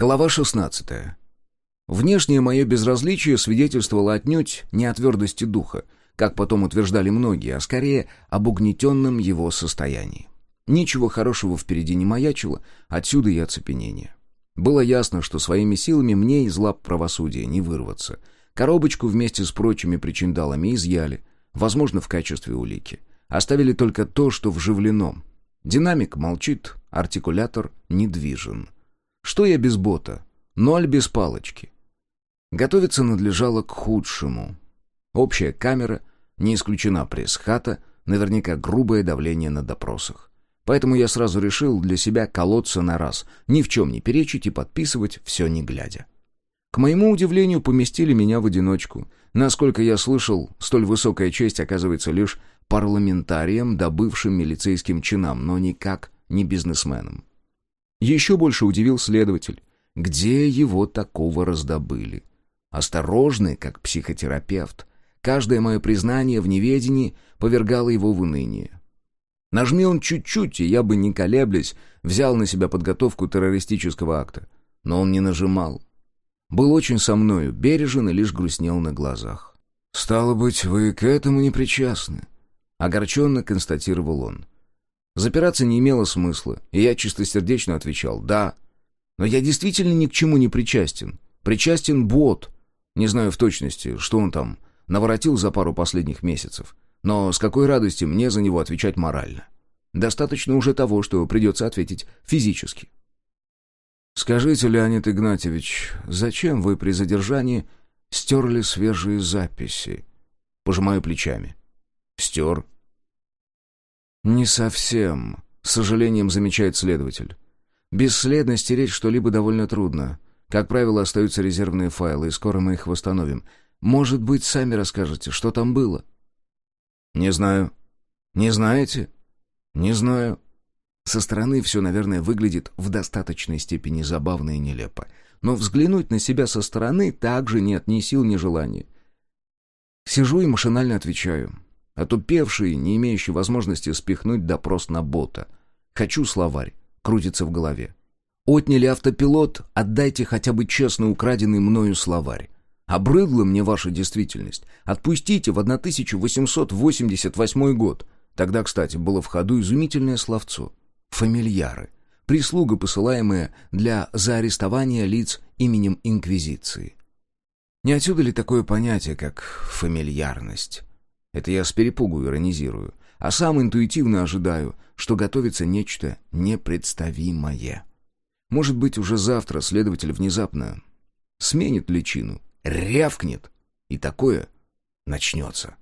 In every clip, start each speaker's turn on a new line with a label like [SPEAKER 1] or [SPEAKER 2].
[SPEAKER 1] Глава 16. Внешнее мое безразличие свидетельствовало отнюдь не о твердости духа, как потом утверждали многие, а скорее об угнетенном его состоянии. Ничего хорошего впереди не маячило, отсюда и оцепенение. Было ясно, что своими силами мне из лап правосудия не вырваться. Коробочку вместе с прочими причиндалами изъяли, возможно, в качестве улики. Оставили только то, что вживлено. Динамик молчит, артикулятор недвижен. Что я без бота? Ноль без палочки. Готовиться надлежало к худшему. Общая камера, не исключена пресс-хата, наверняка грубое давление на допросах. Поэтому я сразу решил для себя колоться на раз, ни в чем не перечить и подписывать все не глядя. К моему удивлению, поместили меня в одиночку. Насколько я слышал, столь высокая честь оказывается лишь парламентарием, добывшим милицейским чинам, но никак не бизнесменом. Еще больше удивил следователь. Где его такого раздобыли? Осторожный, как психотерапевт. Каждое мое признание в неведении повергало его в уныние. Нажми он чуть-чуть, и я бы, не колеблясь, взял на себя подготовку террористического акта. Но он не нажимал. Был очень со мною, бережен и лишь грустнел на глазах. «Стало быть, вы к этому не причастны», — огорченно констатировал он. Запираться не имело смысла, и я чистосердечно отвечал «да». Но я действительно ни к чему не причастен. Причастен бот. Не знаю в точности, что он там наворотил за пару последних месяцев. Но с какой радостью мне за него отвечать морально. Достаточно уже того, что придется ответить физически. «Скажите, Леонид Игнатьевич, зачем вы при задержании стерли свежие записи?» Пожимаю плечами. «Стер. «Не совсем», — с сожалением замечает следователь. «Бесследно стереть что-либо довольно трудно. Как правило, остаются резервные файлы, и скоро мы их восстановим. Может быть, сами расскажете, что там было?» «Не знаю». «Не знаете?» «Не знаю». Со стороны все, наверное, выглядит в достаточной степени забавно и нелепо. Но взглянуть на себя со стороны также нет ни сил, ни желания. Сижу и машинально отвечаю. Отупевший, не имеющий возможности спихнуть допрос на бота. «Хочу словарь», крутится в голове. «Отняли автопилот, отдайте хотя бы честно украденный мною словарь. Обрыдла мне ваша действительность. Отпустите в 1888 год». Тогда, кстати, было в ходу изумительное словцо. «Фамильяры». Прислуга, посылаемая для заарестования лиц именем Инквизиции. Не отсюда ли такое понятие, как фамильярность? Это я с перепугу иронизирую. А сам интуитивно ожидаю, что готовится нечто непредставимое. Может быть, уже завтра следователь внезапно сменит личину, рявкнет, и такое начнется.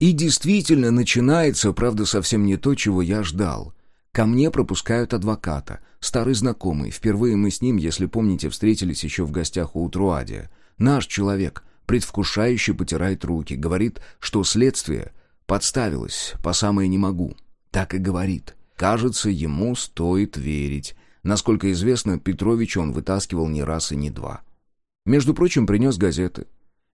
[SPEAKER 1] И действительно начинается, правда, совсем не то, чего я ждал. Ко мне пропускают адвоката, старый знакомый. Впервые мы с ним, если помните, встретились еще в гостях у Утруадия. Наш человек, предвкушающе потирает руки, говорит, что следствие подставилось по самое не могу. Так и говорит. Кажется, ему стоит верить. Насколько известно, Петрович он вытаскивал не раз и не два. Между прочим, принес газеты.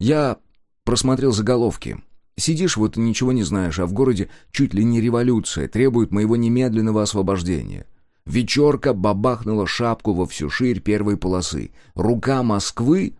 [SPEAKER 1] Я просмотрел заголовки. Сидишь вот и ничего не знаешь, а в городе чуть ли не революция, требует моего немедленного освобождения. Вечерка бабахнула шапку во всю ширь первой полосы. Рука Москвы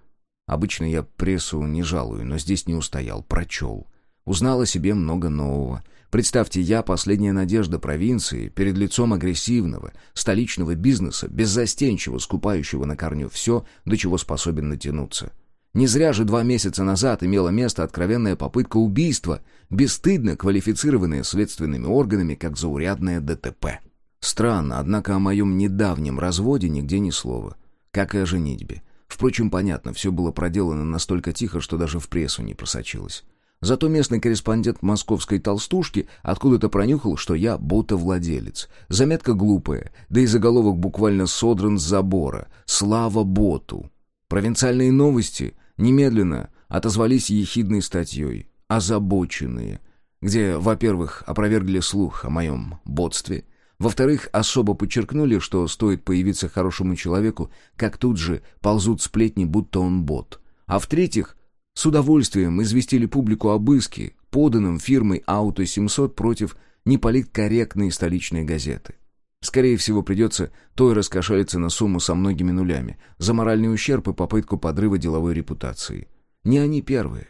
[SPEAKER 1] Обычно я прессу не жалую, но здесь не устоял, прочел. Узнал о себе много нового. Представьте, я последняя надежда провинции перед лицом агрессивного, столичного бизнеса, беззастенчиво скупающего на корню все, до чего способен натянуться. Не зря же два месяца назад имела место откровенная попытка убийства, бесстыдно квалифицированная следственными органами как заурядное ДТП. Странно, однако о моем недавнем разводе нигде ни слова. Как и о женитьбе. Впрочем, понятно, все было проделано настолько тихо, что даже в прессу не просочилось. Зато местный корреспондент московской толстушки откуда-то пронюхал, что я ботовладелец. Заметка глупая, да и заголовок буквально содран с забора. «Слава боту!» Провинциальные новости немедленно отозвались ехидной статьей «Озабоченные», где, во-первых, опровергли слух о моем ботстве – во-вторых, особо подчеркнули, что стоит появиться хорошему человеку, как тут же ползут сплетни, будто он бот. А в-третьих, с удовольствием известили публику об иске, поданном фирмой «Ауто-700» против неполиткорректной столичной газеты. Скорее всего, придется той раскошелиться на сумму со многими нулями, за моральный ущерб и попытку подрыва деловой репутации. Не они первые.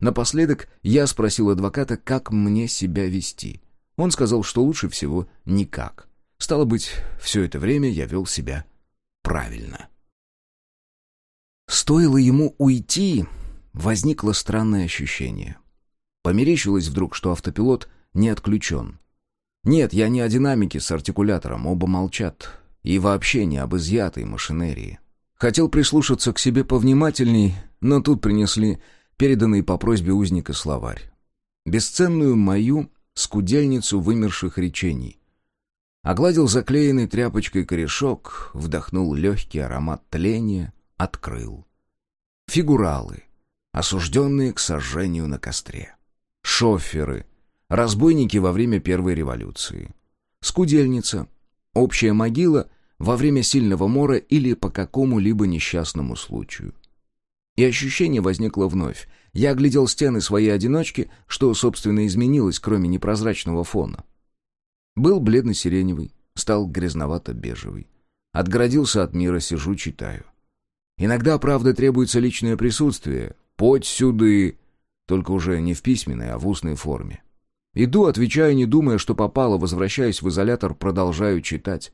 [SPEAKER 1] Напоследок я спросил адвоката, как мне себя вести. Он сказал, что лучше всего никак. Стало быть, все это время я вел себя правильно. Стоило ему уйти, возникло странное ощущение. Померещилось вдруг, что автопилот не отключен. Нет, я не о динамике с артикулятором, оба молчат. И вообще не об изъятой машинерии. Хотел прислушаться к себе повнимательней, но тут принесли переданный по просьбе узника словарь. Бесценную мою скудельницу вымерших речений. Огладил заклеенный тряпочкой корешок, вдохнул легкий аромат тления, открыл. Фигуралы, осужденные к сожжению на костре. Шоферы, разбойники во время Первой революции. Скудельница, общая могила во время сильного мора или по какому-либо несчастному случаю. И ощущение возникло вновь. Я оглядел стены своей одиночки, что, собственно, изменилось, кроме непрозрачного фона. Был бледно-сиреневый, стал грязновато-бежевый. Отгородился от мира, сижу, читаю. Иногда, правда, требуется личное присутствие. Подь сюды, только уже не в письменной, а в устной форме. Иду, отвечаю, не думая, что попало, возвращаюсь в изолятор, продолжаю читать.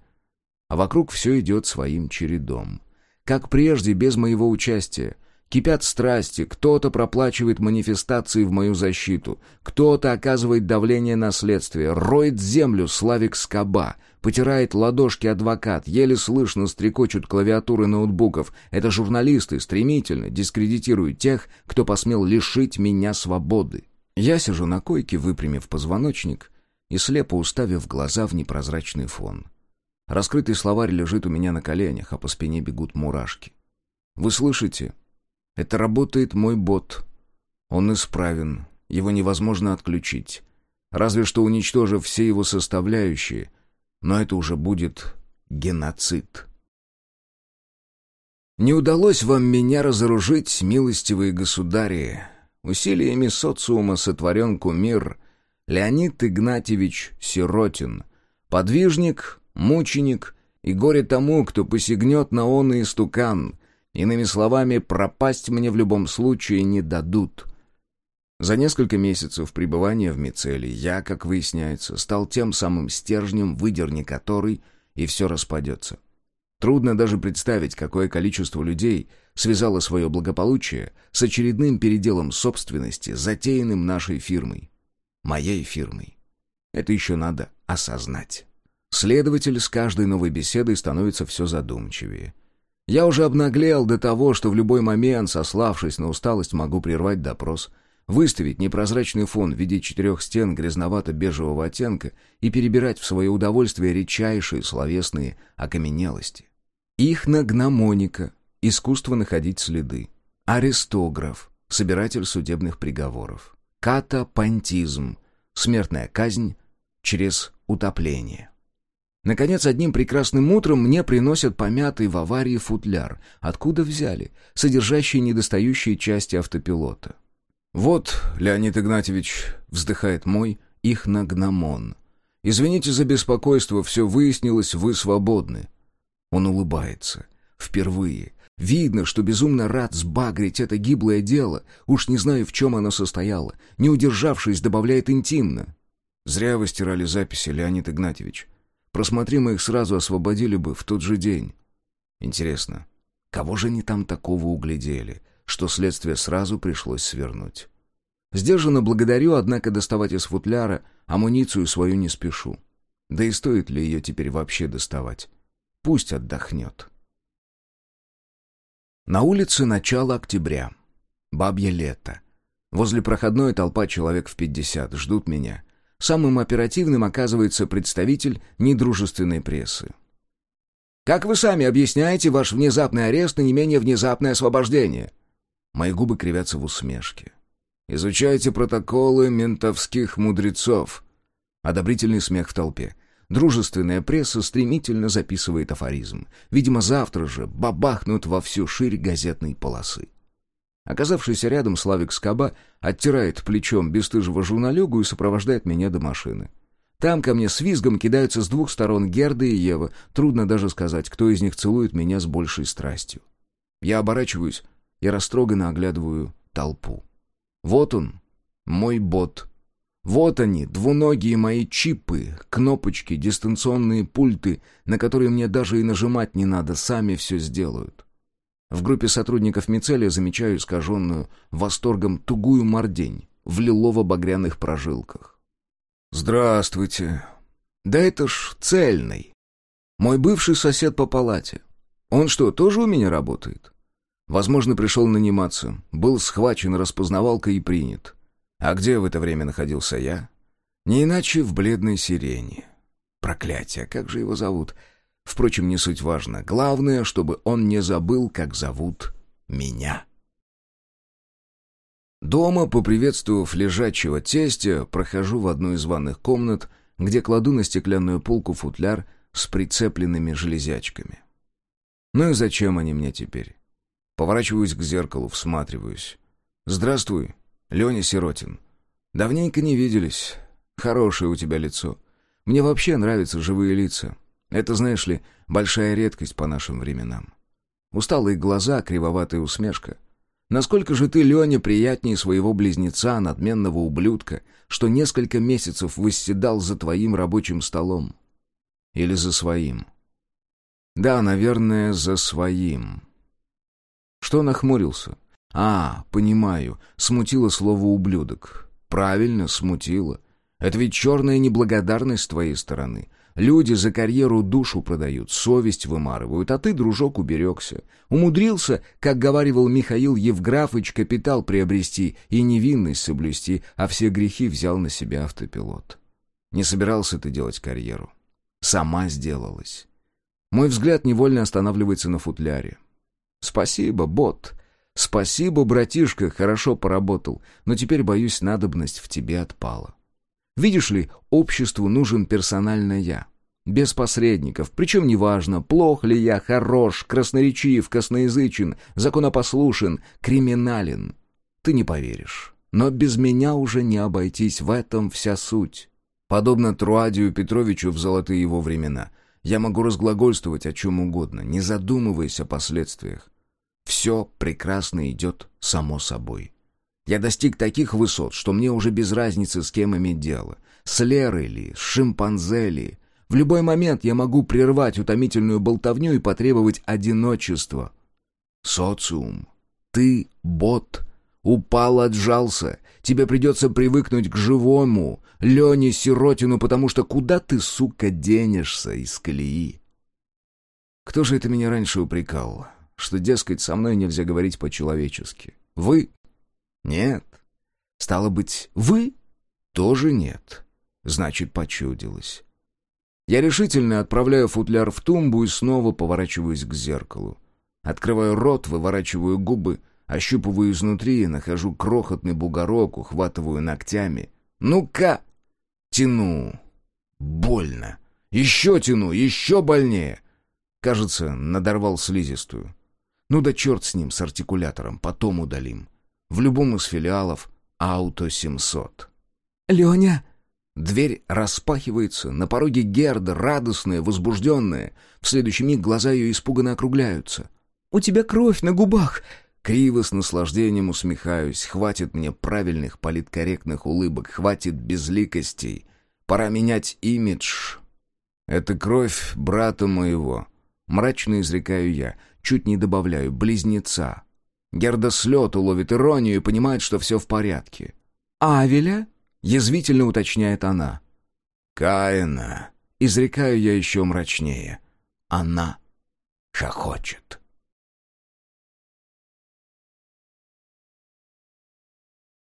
[SPEAKER 1] А вокруг все идет своим чередом. Как прежде, без моего участия — Кипят страсти, кто-то проплачивает манифестации в мою защиту, кто-то оказывает давление на следствие, роет землю Славик Скоба, потирает ладошки адвокат, еле слышно стрекочут клавиатуры ноутбуков. Это журналисты стремительно дискредитируют тех, кто посмел лишить меня свободы. Я сижу на койке, выпрямив позвоночник и слепо уставив глаза в непрозрачный фон. Раскрытый словарь лежит у меня на коленях, а по спине бегут мурашки. Вы слышите? Это работает мой бот. Он исправен, его невозможно отключить. Разве что уничтожив все его составляющие, но это уже будет геноцид. Не удалось вам меня разоружить, милостивые государи. Усилиями социума сотворен кумир Леонид Игнатьевич Сиротин, подвижник, мученик и горе тому, кто посягнет на он и истукан, Иными словами, пропасть мне в любом случае не дадут. За несколько месяцев пребывания в Мицеле я, как выясняется, стал тем самым стержнем, выдерни который, и все распадется. Трудно даже представить, какое количество людей связало свое благополучие с очередным переделом собственности, затеянным нашей фирмой. Моей фирмой. Это еще надо осознать. Следователь с каждой новой беседой становится все задумчивее. Я уже обнаглел до того, что в любой момент, сославшись на усталость, могу прервать допрос, выставить непрозрачный фон в виде четырех стен грязновато-бежевого оттенка и перебирать в свое удовольствие редчайшие словесные окаменелости. Ихногномоника — искусство находить следы. Аристограф — собиратель судебных приговоров. Катапантизм — смертная казнь через утопление. Наконец, одним прекрасным утром мне приносят помятый в аварии футляр. Откуда взяли? Содержащий недостающие части автопилота. «Вот, Леонид Игнатьевич», — вздыхает мой, — «их нагномон. Извините за беспокойство, все выяснилось, вы свободны». Он улыбается. Впервые. Видно, что безумно рад сбагрить это гиблое дело. Уж не знаю, в чем оно состояло. Не удержавшись, добавляет интимно. «Зря вы стирали записи, Леонид Игнатьевич. Просмотри мы их сразу освободили бы в тот же день. Интересно, кого же они там такого углядели, что следствие сразу пришлось свернуть? Сдержанно благодарю, однако доставать из футляра амуницию свою не спешу. Да и стоит ли ее теперь вообще доставать? Пусть отдохнет. На улице начало октября. Бабье лето. Возле проходной толпа человек в пятьдесят. Ждут меня. Самым оперативным оказывается представитель недружественной прессы. «Как вы сами объясняете ваш внезапный арест и не менее внезапное освобождение?» Мои губы кривятся в усмешке. «Изучайте протоколы ментовских мудрецов». Одобрительный смех в толпе. Дружественная пресса стремительно записывает афоризм. Видимо, завтра же бабахнут во всю ширь газетной полосы. Оказавшийся рядом Славик Скоба оттирает плечом бесстыжего журналюгу и сопровождает меня до машины. Там ко мне с визгом кидаются с двух сторон Герда и Ева. Трудно даже сказать, кто из них целует меня с большей страстью. Я оборачиваюсь и растроганно оглядываю толпу. Вот он, мой бот. Вот они, двуногие мои чипы, кнопочки, дистанционные пульты, на которые мне даже и нажимать не надо, сами все сделают. В группе сотрудников Мицелия замечаю искаженную восторгом тугую мордень в лилово-багряных прожилках. «Здравствуйте. Да это ж цельный. Мой бывший сосед по палате. Он что, тоже у меня работает? Возможно, пришел наниматься, был схвачен распознавалкой и принят. А где в это время находился я? Не иначе в бледной сирене. Проклятие, как же его зовут? Впрочем, не суть важно. Главное, чтобы он не забыл, как зовут меня». Дома, поприветствовав лежачего тестя, прохожу в одну из ванных комнат, где кладу на стеклянную полку футляр с прицепленными железячками. Ну и зачем они мне теперь? Поворачиваюсь к зеркалу, всматриваюсь. «Здравствуй, Леня Сиротин. Давненько не виделись. Хорошее у тебя лицо. Мне вообще нравятся живые лица. Это, знаешь ли, большая редкость по нашим временам. Усталые глаза, кривоватая усмешка — Насколько же ты, Леня, приятнее своего близнеца, надменного ублюдка, что несколько месяцев восседал за твоим рабочим столом? Или за своим? Да, наверное, за своим. Что нахмурился? А, понимаю, смутило слово «ублюдок». Правильно, смутило. Это ведь черная неблагодарность с твоей стороны. Люди за карьеру душу продают, совесть вымарывают, а ты, дружок, уберегся. Умудрился, как говаривал Михаил Евграфыч, капитал приобрести и невинность соблюсти, а все грехи взял на себя автопилот. Не собирался ты делать карьеру. Сама сделалась. Мой взгляд невольно останавливается на футляре. Спасибо, бот. Спасибо, братишка, хорошо поработал, но теперь, боюсь, надобность в тебе отпала. Видишь ли, обществу нужен персонально я. Без посредников, причем неважно, плох ли я, хорош, красноречив, косноязычен, законопослушен, криминален. Ты не поверишь. Но без меня уже не обойтись, в этом вся суть. Подобно Труадию Петровичу в золотые его времена, я могу разглагольствовать о чем угодно, не задумываясь о последствиях. Все прекрасно идет само собой. Я достиг таких высот, что мне уже без разницы, с кем иметь дело. С Лерой ли, с шимпанзе ли. В любой момент я могу прервать утомительную болтовню и потребовать одиночества. Социум. Ты, бот, упал, отжался. Тебе придется привыкнуть к живому, Лене Сиротину, потому что куда ты, сука, денешься из колеи? Кто же это меня раньше упрекал? Что, дескать, со мной нельзя говорить по-человечески. Вы нет. Стало быть, вы тоже нет. Значит, почудилось. Я решительно отправляю футляр в тумбу и снова поворачиваюсь к зеркалу. Открываю рот, выворачиваю губы, ощупываю изнутри и нахожу крохотный бугорок, ухватываю ногтями. Ну-ка! Тяну. Больно. Еще тяну, еще больнее. Кажется, надорвал слизистую. Ну да черт с ним, с артикулятором, потом удалим в любом из филиалов «Ауто 700». «Леня!» Дверь распахивается, на пороге Герда, радостная, возбужденная. В следующий миг глаза ее испуганно округляются. «У тебя кровь на губах!» Криво с наслаждением усмехаюсь. Хватит мне правильных политкорректных улыбок, хватит безликостей. Пора менять имидж. Это кровь брата моего. Мрачно изрекаю я, чуть не добавляю, близнеца. Герда с лету ловит иронию и понимает, что все в порядке. «Авеля?» — язвительно уточняет она. «Каина!» — изрекаю я еще мрачнее. Она хохочет.